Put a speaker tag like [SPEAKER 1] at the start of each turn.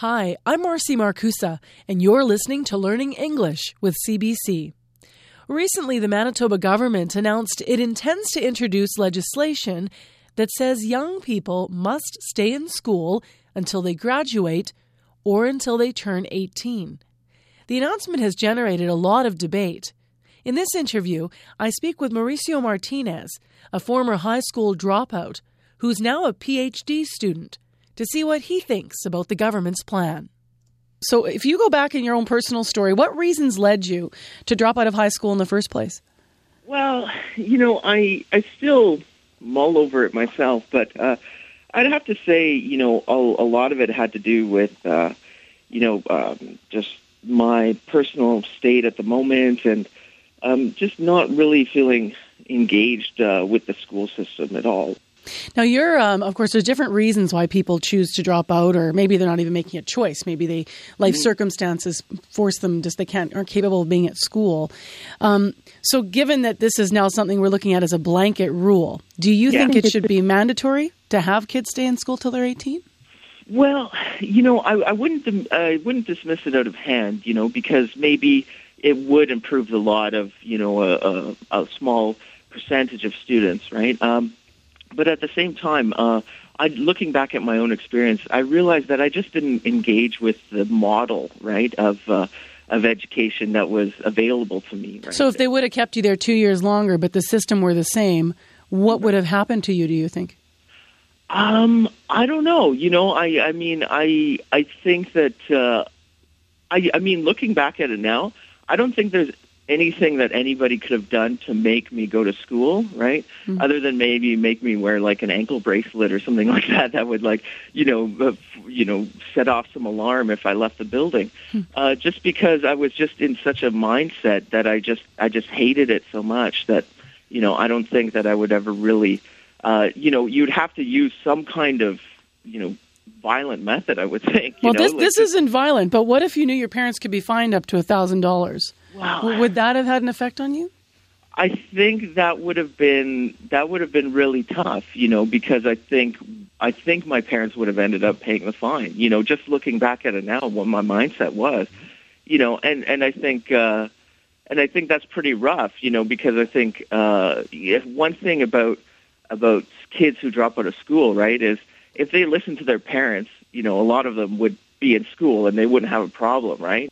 [SPEAKER 1] Hi, I'm Marcy Markusa, and you're listening to Learning English with CBC. Recently, the Manitoba government announced it intends to introduce legislation that says young people must stay in school until they graduate or until they turn 18. The announcement has generated a lot of debate. In this interview, I speak with Mauricio Martinez, a former high school dropout who's now a PhD student to see what he thinks about the government's plan. So, if you go back in your own personal story, what reasons led you to drop out of high school in the first place?
[SPEAKER 2] Well, you know, I I still mull over it myself, but uh, I'd have to say, you know, a, a lot of it had to do with, uh, you know, um, just my personal state at the moment, and um, just not really feeling engaged uh, with the school system at all.
[SPEAKER 1] Now, you're, um, of course, there's different reasons why people choose to drop out, or maybe they're not even making a choice. Maybe they life mm-hmm. circumstances force them just they can't aren't capable of being at school. Um, so, given that this is now something we're looking at as a blanket rule, do you yeah. think it should be mandatory to have kids stay in school till they're 18?
[SPEAKER 2] Well, you know, I, I wouldn't I wouldn't dismiss it out of hand, you know, because maybe it would improve the lot of you know a, a, a small percentage of students, right? Um, but at the same time, uh, I, looking back at my own experience, I realized that I just didn't engage with the model, right, of uh, of education that was available to me. Right?
[SPEAKER 1] So, if they would have kept you there two years longer, but the system were the same, what would have happened to you? Do you think?
[SPEAKER 2] Um, I don't know. You know, I I mean, I I think that uh, I I mean, looking back at it now, I don't think there's anything that anybody could have done to make me go to school, right? Mm-hmm. Other than maybe make me wear like an ankle bracelet or something like that that would like, you know, uh, you know, set off some alarm if I left the building. Mm-hmm. Uh just because I was just in such a mindset that I just I just hated it so much that you know, I don't think that I would ever really uh you know, you'd have to use some kind of, you know, violent method, I would think.
[SPEAKER 1] well,
[SPEAKER 2] know?
[SPEAKER 1] this like this isn't violent, but what if you knew your parents could be fined up to a thousand dollars?
[SPEAKER 2] Wow.
[SPEAKER 1] Would that have had an effect on you?
[SPEAKER 2] I think that would have been that would have been really tough, you know, because I think I think my parents would have ended up paying the fine. You know, just looking back at it now, what my mindset was, you know, and and I think uh, and I think that's pretty rough, you know, because I think uh, if one thing about about kids who drop out of school, right, is if they listen to their parents, you know, a lot of them would be in school and they wouldn't have a problem, right?